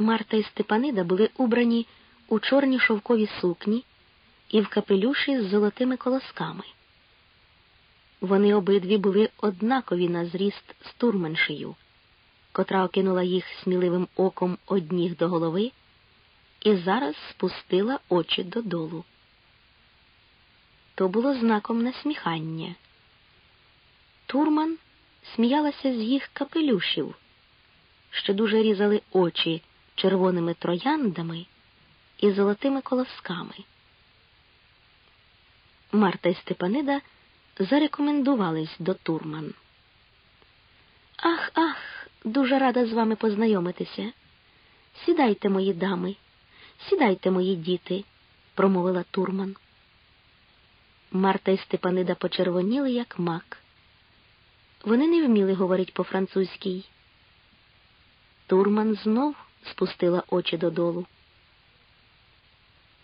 Марта і Степанида були убрані у чорні шовкові сукні і в капелюші з золотими колосками. Вони обидві були однакові на зріст з турменшею, котра окинула їх сміливим оком одніг до голови і зараз спустила очі додолу. То було знаком насміхання. Турман сміялася з їх капелюшів, що дуже різали очі червоними трояндами і золотими колосками. Марта і Степанида зарекомендувались до Турман. Ах, ах, дуже рада з вами познайомитися. Сідайте, мої дами, сідайте, мої діти, промовила Турман. Марта і Степанида почервоніли, як мак. Вони не вміли говорити по-французькій. Турман знов спустила очі додолу.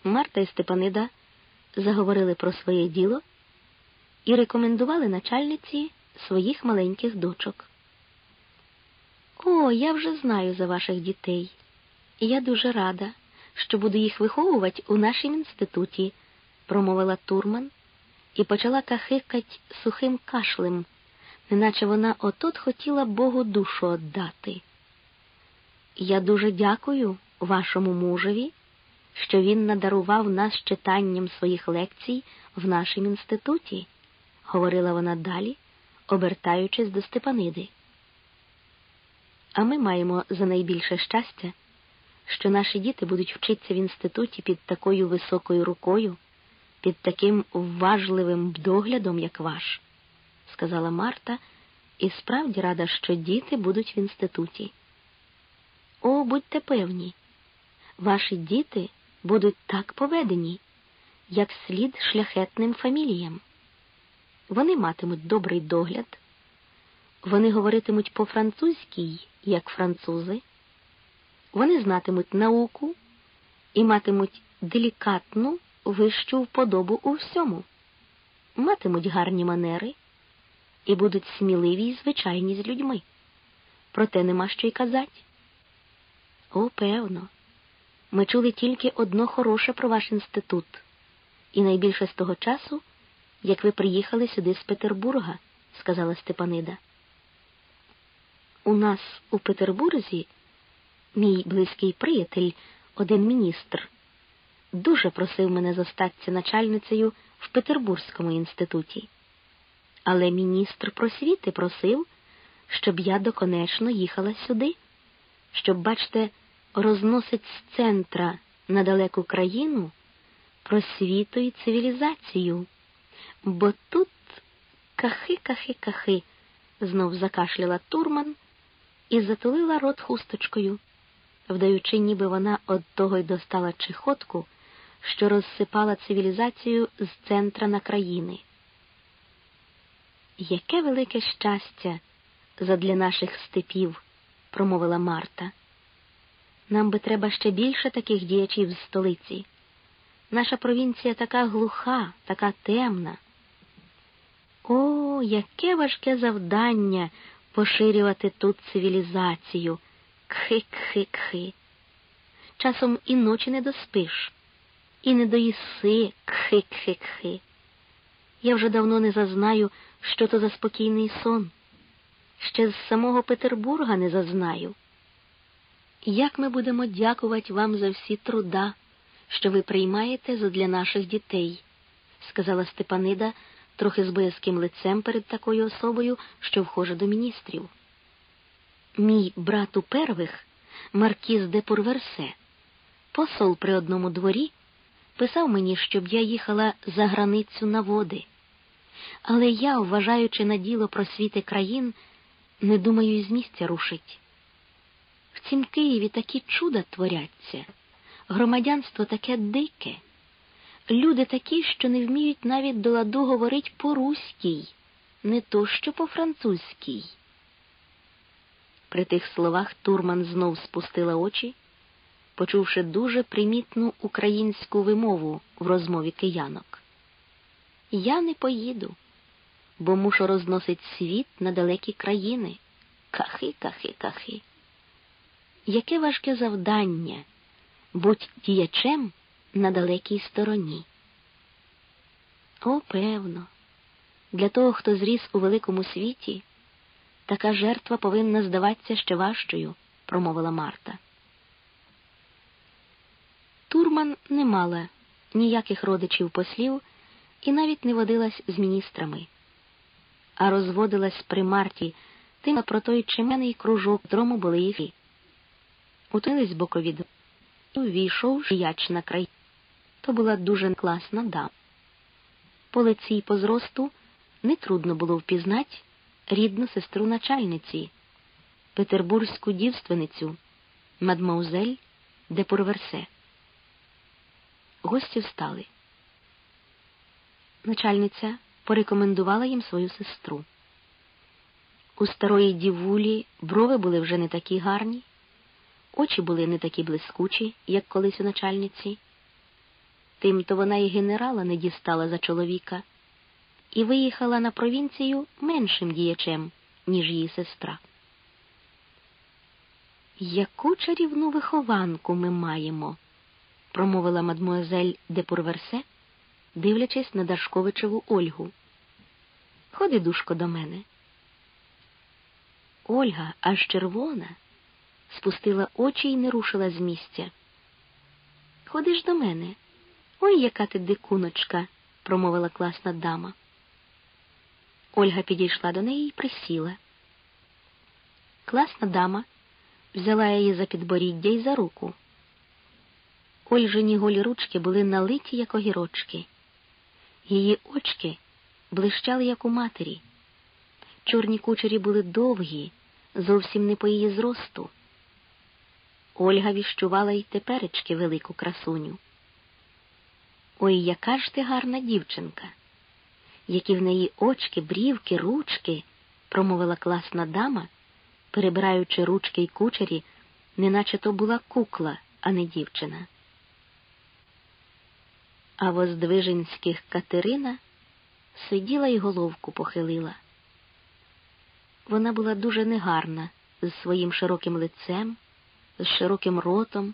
Марта і Степанида заговорили про своє діло і рекомендували начальниці своїх маленьких дочок. О, я вже знаю за ваших дітей, я дуже рада, що буду їх виховувати у нашому інституті, промовила Турман і почала кахикать сухим кашлем, неначе вона отот хотіла Богу душу отдати. Я дуже дякую вашому мужеві, що він надарував нас читанням своїх лекцій в нашому інституті, говорила вона далі, обертаючись до Степаниди. А ми маємо за найбільше щастя, що наші діти будуть вчитися в інституті під такою високою рукою, під таким вважливим доглядом, як ваш, сказала Марта, і справді рада, що діти будуть в інституті. О, будьте певні, ваші діти будуть так поведені, як слід шляхетним фаміліям. Вони матимуть добрий догляд, вони говоритимуть по-французькій, як французи, вони знатимуть науку і матимуть делікатну вищу вподобу у всьому, матимуть гарні манери і будуть сміливі й звичайні з людьми. Проте нема що й казати. О, певно. Ми чули тільки одно хороше про ваш інститут, і найбільше з того часу, як ви приїхали сюди з Петербурга, сказала Степанида. У нас у Петербурзі мій близький приятель, один міністр, дуже просив мене зостатися начальницею в Петербурзькому інституті. Але міністр просвіти просив, щоб я доконечно їхала сюди, щоб, бачте, розносить з центра на далеку країну просвіту і цивілізацію, бо тут кахи, кахи, кахи, знов закашляла турман і затулила рот хусточкою, вдаючи, ніби вона од того й достала чехотку, що розсипала цивілізацію з центра на країни. Яке велике щастя задля наших степів, промовила Марта. Нам би треба ще більше таких діячів з столиці. Наша провінція така глуха, така темна. О, яке важке завдання поширювати тут цивілізацію. Кхи-кхи-кхи. Часом і ночі не доспиш, і не доїси кхи-кхи-кхи. Я вже давно не зазнаю, що то за спокійний сон. Ще з самого Петербурга не зазнаю. Як ми будемо дякувати вам за всі труда, що ви приймаєте задля наших дітей, сказала Степанида трохи з боязким лицем перед такою особою, що вхоже до міністрів. Мій брат у первих, Маркіз де Пурверсе, посол при одному дворі, писав мені, щоб я їхала за границю на води. Але я, вважаючи на діло просвіти країн, не думаю із місця рушить. Цім Києві такі чуда творяться, громадянство таке дике, люди такі, що не вміють навіть до ладу говорить по-руській, не то що по-французькій. При тих словах Турман знов спустила очі, почувши дуже примітну українську вимову в розмові киянок. Я не поїду, бо мушу розносить світ на далекі країни. Кахи, кахи, кахи. Яке важке завдання будь діячем на далекій стороні. О, певно, для того, хто зріс у великому світі, така жертва повинна здаватися ще важчою, промовила Марта. Турман не мала ніяких родичів послів і навіть не водилась з міністрами, а розводилась при Марті тим про той чименний кружок, дрому були їх. Утились бокові і увійшов жияч на край. То була дуже класна дама. По лиці й по зросту нетрудно було впізнати рідну сестру начальниці, петербурзьку дівственницю, мадмаузель де Пурверсе. Гості встали. Начальниця порекомендувала їм свою сестру. У старої дівулі брови були вже не такі гарні, очі були не такі блискучі, як колись у начальниці. Тимто вона і генерала не дістала за чоловіка і виїхала на провінцію меншим діячем, ніж її сестра. Яку чарівну вихованку ми маємо, промовила мадмуазель де Пурверсе, дивлячись на Дашковичеву Ольгу. Ходи, душко, до мене. Ольга, аж червона, спустила очі і не рушила з місця. Ходи ж до мене. Ой, яка ти дикуночка, промовила класна дама. Ольга підійшла до неї і присіла. Класна дама взяла її за підборіддя і за руку. Ольжині голі ручки були налиті, як огірочки. Її очки блищали, як у матері. Чорні кучері були довгі, зовсім не по її зросту. Ольга віщувала й теперечки велику красуню. Ой, яка ж ти гарна дівчинка, які в неї очки, брівки, ручки, промовила класна дама, перебираючи ручки й кучері, неначе то була кукла, а не дівчина. А воздвиженських Катерина сиділа й головку похилила. Вона була дуже негарна з своїм широким лицем, з широким ротом,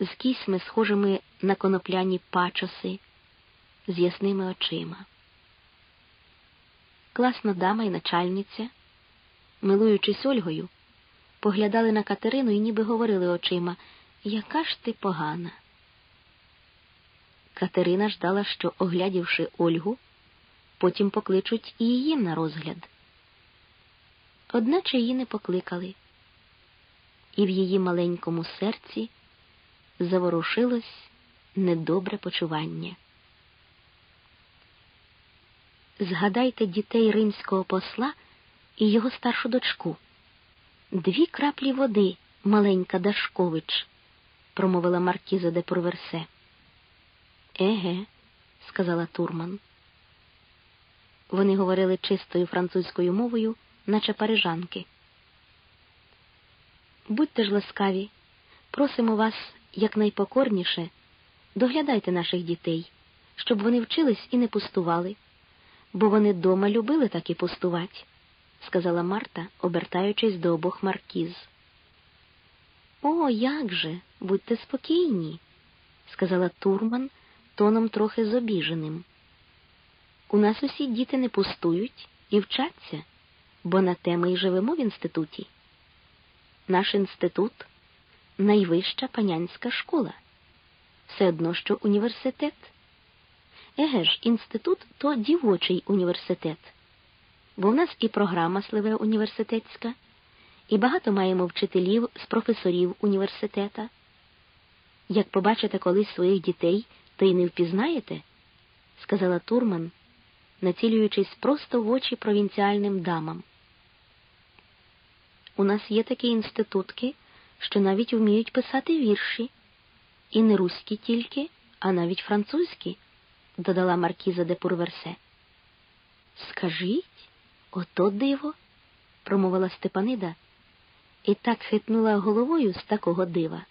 з кісьми, схожими на конопляні пачоси, з ясними очима. Класна дама і начальниця, милуючись Ольгою, поглядали на Катерину і ніби говорили очима Яка ж ти погана. Катерина ждала, що, оглядівши Ольгу, потім покличуть і її на розгляд. Одначе її не покликали, і в її маленькому серці заворушилось недобре почування. Згадайте дітей римського посла і його старшу дочку. Дві краплі води, маленька Дашкович, промовила Маркіза де Проверсе. Еге, сказала Турман. Вони говорили чистою французькою мовою, наче парижанки. Будьте ж ласкаві, просимо вас якнайпокорніше, доглядайте наших дітей, щоб вони вчились і не пустували, бо вони дома любили так і пустувати, сказала Марта, обертаючись до обох маркіз. О, як же, будьте спокійні, сказала Турман тоном трохи зобіженим. У нас усі діти не пустують і вчаться, бо на те ми й живемо в інституті. Наш інститут найвища панянська школа. Все одно, що університет. Еге ж, інститут то дівочий університет, бо в нас і програма сливе університетська, і багато маємо вчителів з професорів університета. Як побачите колись своїх дітей, то й не впізнаєте, сказала Турман, націлюючись просто в очі провінціальним дамам. У нас є такі інститутки, що навіть вміють писати вірші, і не руські тільки, а навіть французькі, додала Маркіза де Пурверсе. Скажіть, ото диво, промовила Степанида, і так хитнула головою з такого дива,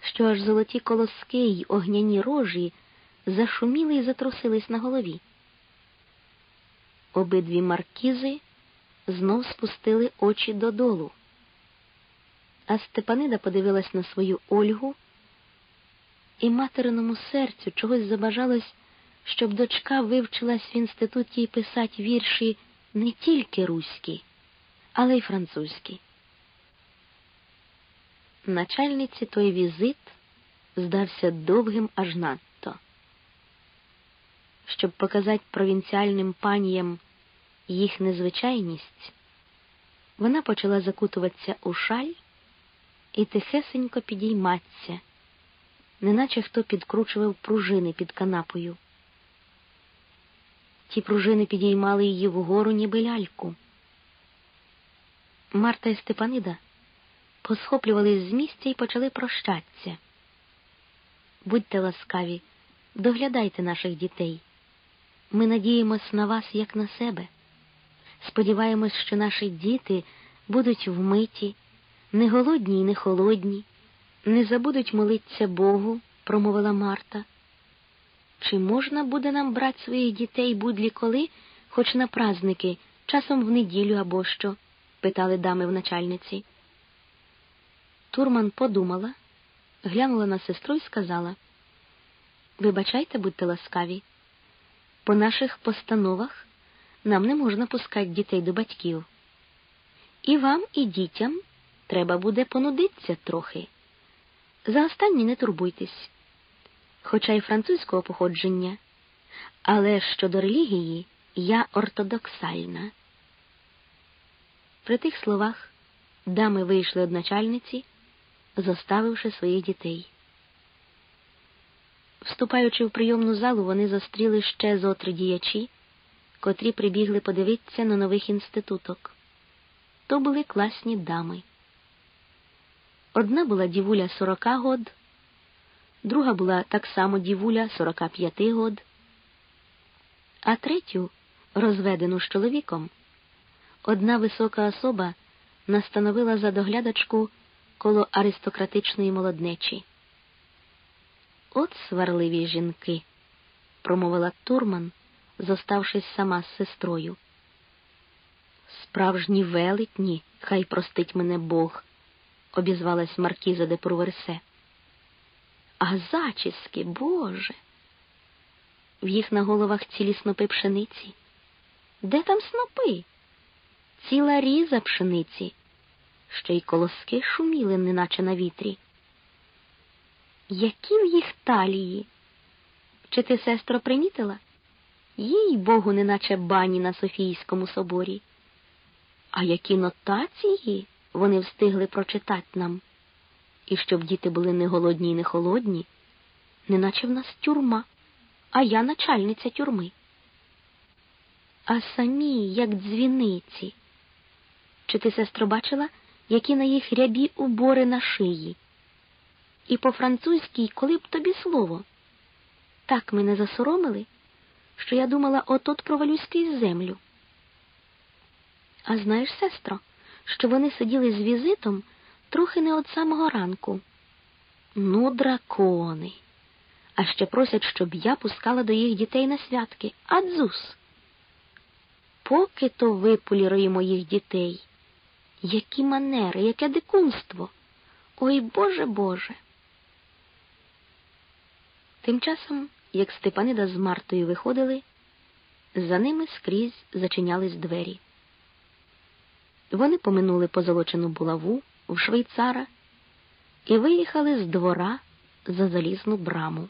що аж золоті колоски й огняні рожі зашуміли і затрусились на голові. Обидві маркізи знов спустили очі додолу. А Степанида подивилась на свою Ольгу, і материному серцю чогось забажалось, щоб дочка вивчилась в інституті писати вірші не тільки руські, але й французькі. Начальниці той візит здався довгим аж надто. Щоб показати провінціальним паніям їх незвичайність, вона почала закутуватися у шаль і тихесенько підійматися, неначе хто підкручував пружини під канапою. Ті пружини підіймали її вгору, ніби ляльку. Марта і Степанида посхоплювались з місця і почали прощатися. Будьте ласкаві, доглядайте наших дітей. Ми надіємось на вас, як на себе. Сподіваємось, що наші діти будуть вмиті, не голодні і не холодні, не забудуть молитися Богу, промовила Марта. Чи можна буде нам брати своїх дітей будлі коли, хоч на праздники, часом в неділю або що? питали дами в начальниці. Турман подумала, глянула на сестру і сказала Вибачайте, будьте ласкаві. По наших постановах нам не можна пускати дітей до батьків. І вам, і дітям треба буде понудитися трохи. За останні не турбуйтесь, хоча й французького походження, але щодо релігії я ортодоксальна. При тих словах дами вийшли од начальниці, зоставивши своїх дітей. Вступаючи в прийомну залу, вони зустріли ще зотри діячі, котрі прибігли подивитися на нових інституток. То були класні дами. Одна була дівуля сорока год, друга була так само дівуля сорока п'яти год, а третю, розведену з чоловіком, одна висока особа настановила за доглядачку коло аристократичної молоднечі. От сварливі жінки, промовила Турман, зоставшись сама з сестрою. Справжні велетні, хай простить мене Бог, обізвалась Маркіза де Пруверсе. А зачіски, Боже. В їх на головах цілі снопи пшениці. Де там снопи? Ціла різа пшениці, ще й колоски шуміли, неначе на вітрі. Які в їх талії? Чи ти, сестро, примітила? Їй Богу, неначе бані на Софійському соборі. А які нотації вони встигли прочитати нам? І щоб діти були не голодні і не холодні, неначе в нас тюрма, а я начальниця тюрми. А самі, як дзвіниці. Чи ти, сестро, бачила, які на їх рябі убори на шиї? І по-французькій, коли б тобі слово. Так мене засоромили, що я думала, отот провалюсь крізь землю. А знаєш, сестро, що вони сиділи з візитом трохи не від самого ранку. Ну, дракони. А ще просять, щоб я пускала до їх дітей на святки. Адзус. Поки то виполірує моїх дітей. Які манери, яке дикунство. Ой Боже Боже. Тим часом, як Степанида з Мартою виходили, за ними скрізь зачинялись двері. Вони поминули позолочену булаву в швейцара і виїхали з двора за залізну браму.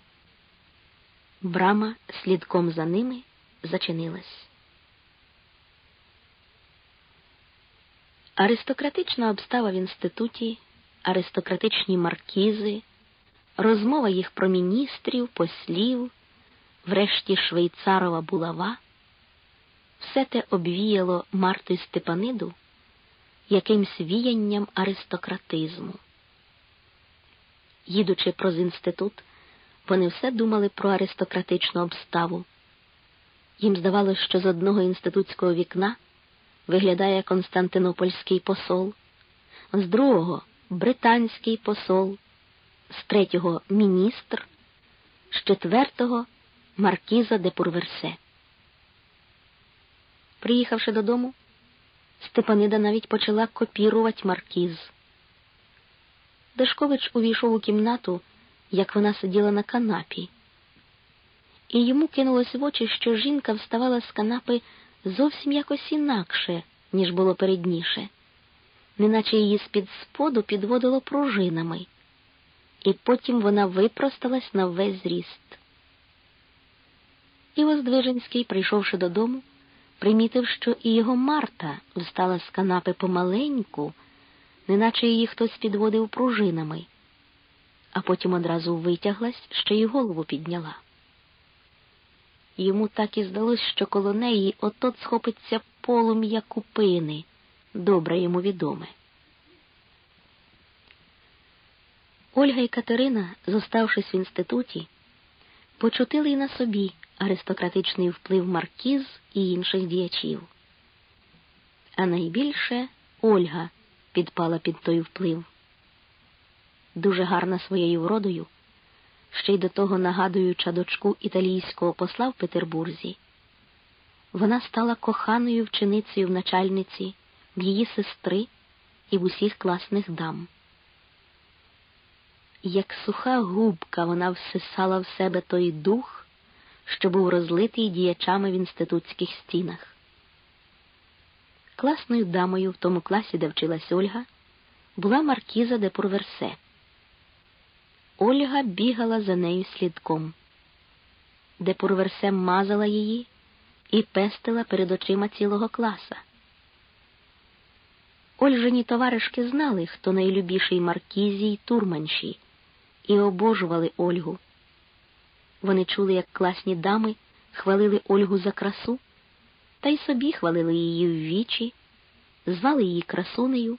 Брама слідком за ними зачинилась. Аристократична обстава в інституті, аристократичні маркізи, розмова їх про міністрів, послів, врешті швейцарова булава, все те обвіяло Марту й Степаниду якимсь віянням аристократизму. Їдучи проз інститут, вони все думали про аристократичну обставу. Їм здавалося, що з одного інститутського вікна виглядає Константинопольський посол, з другого британський посол, з третього міністр, з четвертого маркіза де Пурверсе. Приїхавши додому, Степанида навіть почала копірувати маркіз. Дашкович увійшов у кімнату, як вона сиділа на канапі, і йому кинулось в очі, що жінка вставала з канапи зовсім якось інакше, ніж було передніше, неначе її з-під споду підводило пружинами, і потім вона випросталась на весь зріст. І Воздвиженський, прийшовши додому, примітив, що і його Марта встала з канапи помаленьку, неначе її хтось підводив пружинами, а потім одразу витяглась, ще й голову підняла. Йому так і здалось, що коло неї отот схопиться полум'я купини, добре йому відоме. Ольга і Катерина, зоставшись в інституті, почутили й на собі аристократичний вплив маркіз і інших діячів. А найбільше Ольга підпала під той вплив. Дуже гарна своєю вродою, ще й до того нагадуюча дочку італійського посла в Петербурзі. Вона стала коханою вченицею в начальниці, в її сестри і в усіх класних дам. Як суха губка вона всисала в себе той дух, що був розлитий діячами в інститутських стінах. Класною дамою в тому класі, де вчилась Ольга, була маркіза де Пурверсе. Ольга бігала за нею слідком, де Пурверсе мазала її і пестила перед очима цілого класа. Ольжині товаришки знали, хто найлюбіший маркізі й турманші, і обожували Ольгу. Вони чули, як класні дами хвалили Ольгу за красу, та й собі хвалили її в вічі, звали її красунею,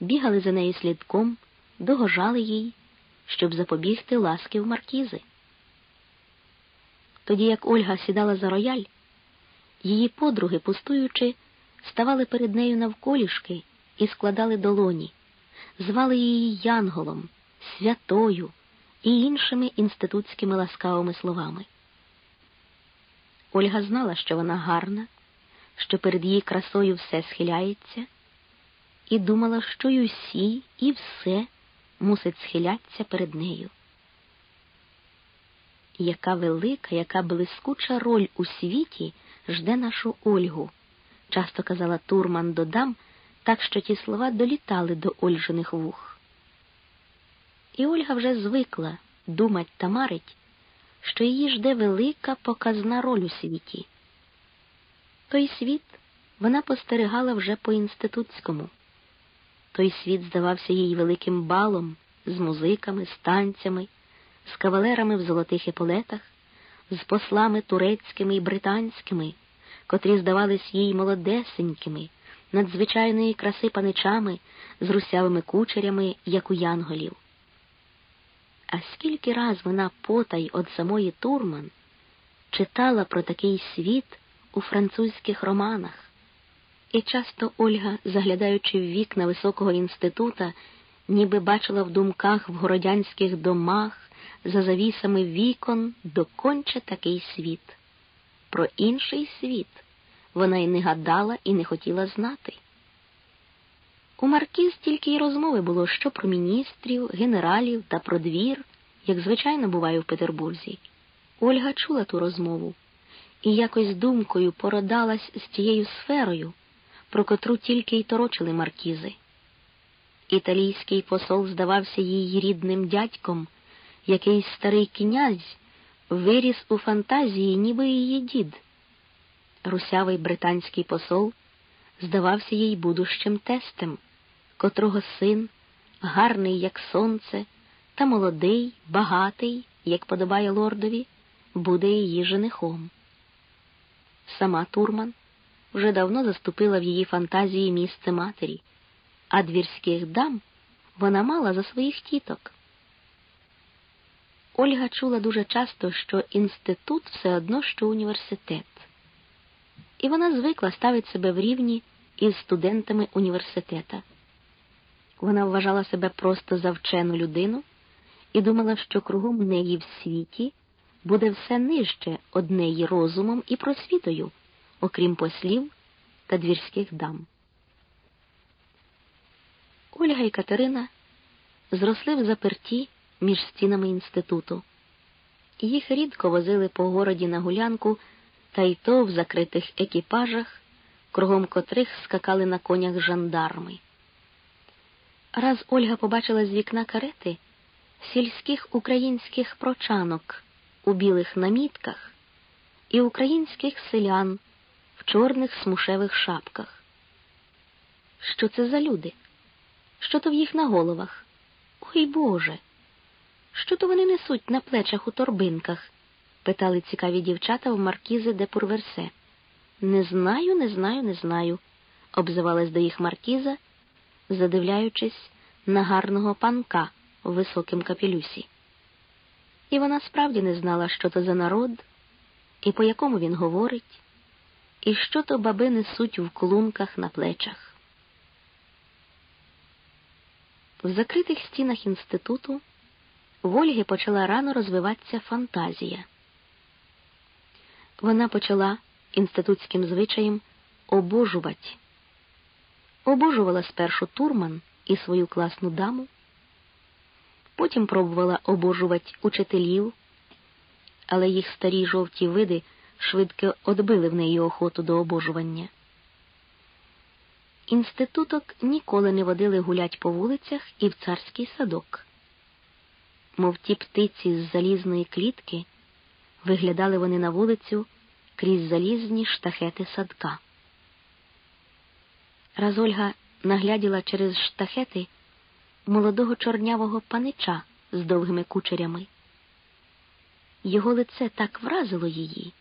бігали за нею слідком, догожали їй, щоб запобігти ласки в маркізи. Тоді як Ольга сідала за рояль, її подруги, пустуючи, ставали перед нею навколішки і складали долоні, звали її Янголом, святою і іншими інститутськими ласкавими словами. Ольга знала, що вона гарна, що перед її красою все схиляється, і думала, що й усі, і все мусить схилятися перед нею. Яка велика, яка блискуча роль у світі жде нашу Ольгу, часто казала Турман додам, так що ті слова долітали до Ольжиних вух. І Ольга вже звикла думать та марить, що її жде велика показна роль у світі. Той світ вона постерегала вже по інститутському. Той світ здавався їй великим балом з музиками, з танцями, з кавалерами в золотих еполетах, з послами турецькими і британськими, котрі здавались їй молодесенькими, надзвичайної краси паничами з русявими кучерями, як у янголів. А скільки раз вона потай від самої Турман читала про такий світ у французьких романах, і часто Ольга, заглядаючи в вікна високого інститута, ніби бачила в думках в городянських домах за завісами вікон доконче такий світ. Про інший світ вона й не гадала і не хотіла знати. У Маркіз тільки й розмови було що про міністрів, генералів та про двір, як звичайно буває в Петербурзі. Ольга чула ту розмову і якось думкою породалась з тією сферою, про котру тільки й торочили маркізи. Італійський посол здавався їй рідним дядьком, якийсь старий князь виріс у фантазії, ніби її дід. Русявий британський посол здавався їй будущим тестем котрого син, гарний, як сонце, та молодий, багатий, як подобає лордові, буде її женихом. Сама Турман вже давно заступила в її фантазії місце матері, а двірських дам вона мала за своїх тіток. Ольга чула дуже часто, що інститут все одно, що університет, і вона звикла ставити себе в рівні із студентами університета. Вона вважала себе просто за вчену людину і думала, що кругом неї в світі буде все нижче однеї розумом і просвітою, окрім послів та двірських дам. Ольга і Катерина зросли в заперті між стінами інституту. Їх рідко возили по городі на гулянку, та й то в закритих екіпажах, кругом котрих скакали на конях жандарми. Раз Ольга побачила з вікна карети сільських українських прочанок у білих намітках і українських селян в чорних смушевих шапках. Що це за люди? Що то в їх на головах? Ой Боже! Що то вони несуть на плечах у торбинках? питали цікаві дівчата в маркізи де Пурверсе. Не знаю, не знаю, не знаю, обзивалась до їх маркіза, задивляючись на гарного панка в високим капелюсі. І вона справді не знала, що то за народ, і по якому він говорить, і що то баби несуть в клунках на плечах. В закритих стінах інституту в Ольги почала рано розвиватися фантазія. Вона почала інститутським звичаєм обожувати. Обожувала спершу Турман і свою класну даму, потім пробувала обожувати учителів, але їх старі жовті види швидко одбили в неї охоту до обожування. Інституток ніколи не водили гулять по вулицях і в царський садок. Мов ті птиці з залізної клітки, виглядали вони на вулицю крізь залізні штахети садка. Раз Ольга нагляділа через штахети молодого чорнявого панича з довгими кучерями. Його лице так вразило її,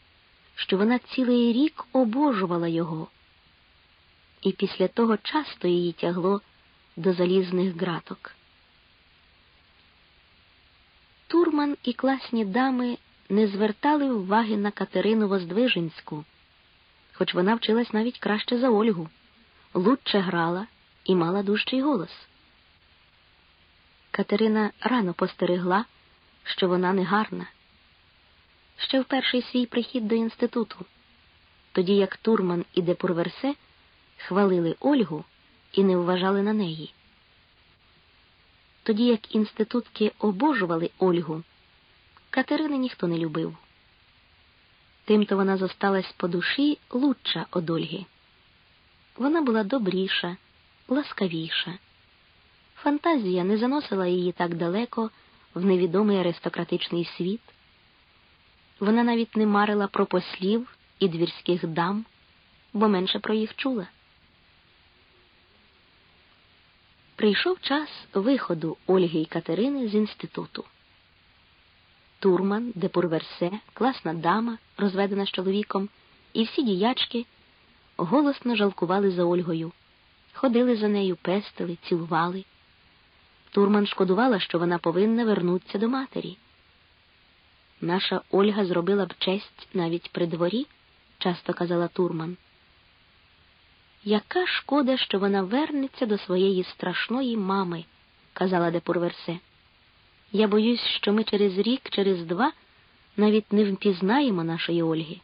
що вона цілий рік обожувала його, і після того часто її тягло до залізних граток. Турман і класні дами не звертали уваги на Катерину Воздвиженську, хоч вона вчилась навіть краще за Ольгу, лучше грала і мала дужчий голос. Катерина рано постерегла, що вона негарна. Ще в перший свій прихід до інституту, тоді як Турман і Депурверсе хвалили Ольгу і не вважали на неї. Тоді як інститутки обожували Ольгу, Катерини ніхто не любив. Тимто вона зосталась по душі лучша од Ольги. Вона була добріша, ласкавіша. Фантазія не заносила її так далеко в невідомий аристократичний світ. Вона навіть не марила про послів і двірських дам, бо менше про їх чула. Прийшов час виходу Ольги і Катерини з інституту. Турман, Депурверсе, класна дама, розведена з чоловіком, і всі діячки голосно жалкували за Ольгою, ходили за нею, пестили, цілували. Турман шкодувала, що вона повинна вернутися до матері. Наша Ольга зробила б честь навіть при дворі, часто казала Турман. Яка шкода, що вона вернеться до своєї страшної мами, казала Депурверсе. Я боюсь, що ми через рік, через два навіть не впізнаємо нашої Ольги.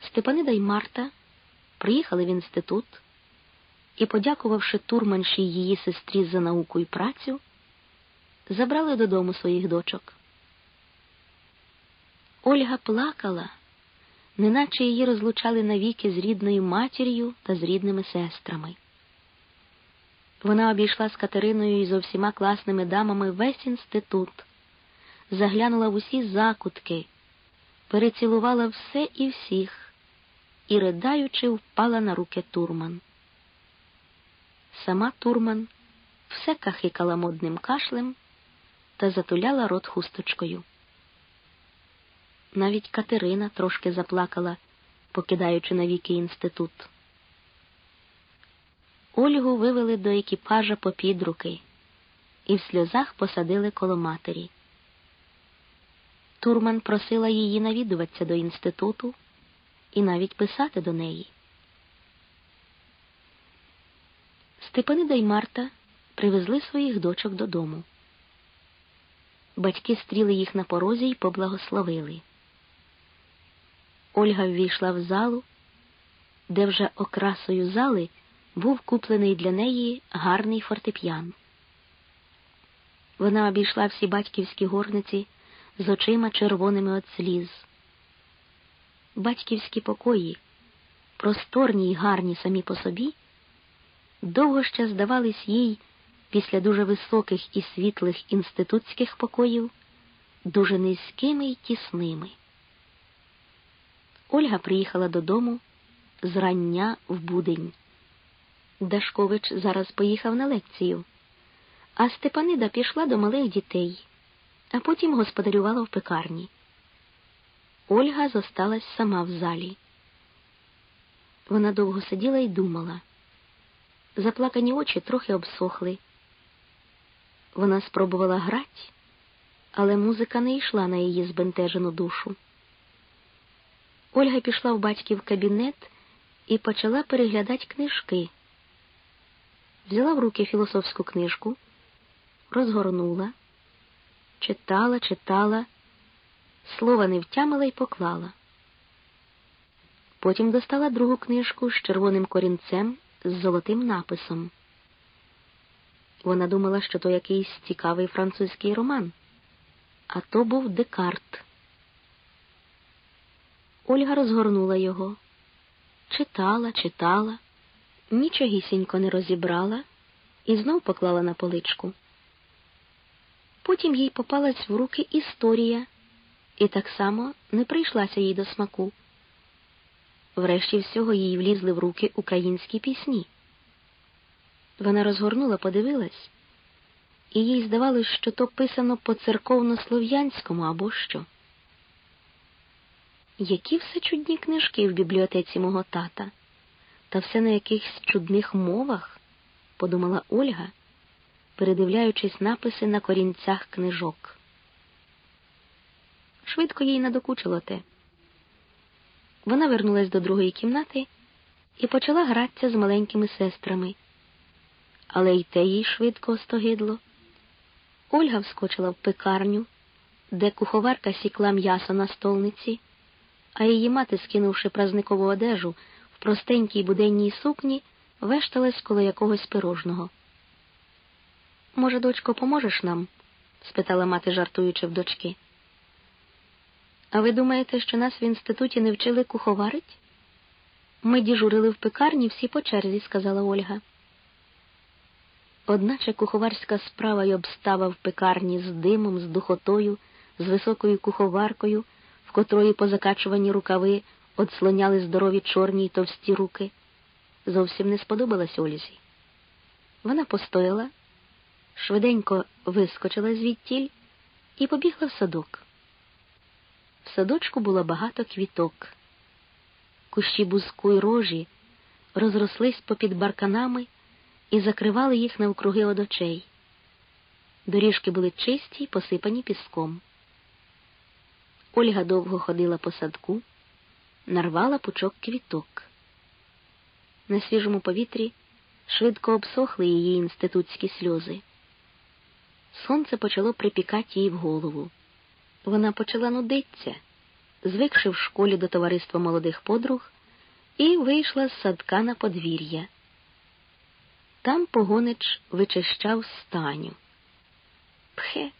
Степанида й Марта приїхали в інститут і, подякувавши турманші її сестрі за науку і працю, забрали додому своїх дочок. Ольга плакала, неначе її розлучали навіки з рідною матір'ю та з рідними сестрами. Вона обійшла з Катериною і зо всіма класними дамами весь інститут, заглянула в усі закутки, перецілувала все і всіх і, ридаючи, впала на руки Турман. Сама Турман все кахикала модним кашлем та затуляла рот хусточкою. Навіть Катерина трошки заплакала, покидаючи навіки інститут. Ольгу вивели до екіпажа попід руки і в сльозах посадили коло матері. Турман просила її навідуватися до інституту і навіть писати до неї. Степанида й Марта привезли своїх дочок додому. Батьки стріли їх на порозі й поблагословили. Ольга ввійшла в залу, де вже окрасою зали був куплений для неї гарний фортеп'ян. Вона обійшла всі батьківські горниці з очима червоними від сліз. Батьківські покої, просторні й гарні самі по собі, довго ще здавались їй після дуже високих і світлих інститутських покоїв, дуже низькими й тісними. Ольга приїхала додому зрання в будень. Дашкович зараз поїхав на лекцію, а Степанида пішла до малих дітей, а потім господарювала в пекарні. Ольга зосталась сама в залі. Вона довго сиділа і думала. Заплакані очі трохи обсохли. Вона спробувала грати, але музика не йшла на її збентежену душу. Ольга пішла в батьків кабінет і почала переглядати книжки. Взяла в руки філософську книжку, розгорнула, читала, читала, слова не втямила і поклала. Потім достала другу книжку з червоним корінцем з золотим написом. Вона думала, що то якийсь цікавий французький роман, а то був Декарт. Ольга розгорнула його, читала, читала, нічогісінько не розібрала і знов поклала на поличку. Потім їй попалась в руки історія, і так само не прийшлася їй до смаку. Врешті всього їй влізли в руки українські пісні. Вона розгорнула, подивилась, і їй здавалось, що то писано по церковно-слов'янському або що. Які все чудні книжки в бібліотеці мого тата, та все на якихось чудних мовах, подумала Ольга, передивляючись написи на корінцях книжок. Швидко їй надокучило те. Вона вернулась до другої кімнати і почала гратися з маленькими сестрами. Але й те їй швидко остогидло. Ольга вскочила в пекарню, де куховарка сікла м'ясо на столниці а її мати, скинувши празникову одежу в простенькій буденній сукні, вешталась коло якогось пирожного. Може, дочко, поможеш нам? спитала мати, жартуючи в дочки. А ви думаєте, що нас в інституті не вчили куховарить? Ми діжурили в пекарні всі по черзі, сказала Ольга. Одначе куховарська справа й обстава в пекарні з димом, з духотою, з високою куховаркою в котрої позакачувані рукави одслоняли здорові чорні й товсті руки, зовсім не сподобалась Ользі. Вона постояла, швиденько вискочила звідтіль і побігла в садок. В садочку було багато квіток. Кущі бузку й рожі розрослись попід барканами і закривали їх навкруги од очей. Доріжки були чисті й посипані піском. Ольга довго ходила по садку, нарвала пучок квіток. На свіжому повітрі швидко обсохли її інститутські сльози. Сонце почало припікати їй в голову. Вона почала нудитися, звикши в школі до товариства молодих подруг, і вийшла з садка на подвір'я. Там погонич вичищав станю. Пхе,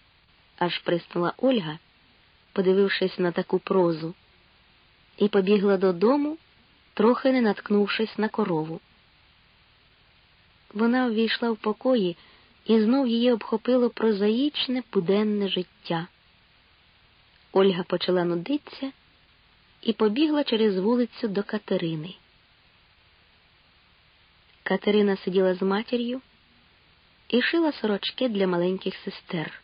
аж приснула Ольга подивившись на таку прозу, і побігла додому, трохи не наткнувшись на корову. Вона ввійшла в покої, і знов її обхопило прозаїчне буденне життя. Ольга почала нудитися і побігла через вулицю до Катерини. Катерина сиділа з матір'ю і шила сорочки для маленьких сестер.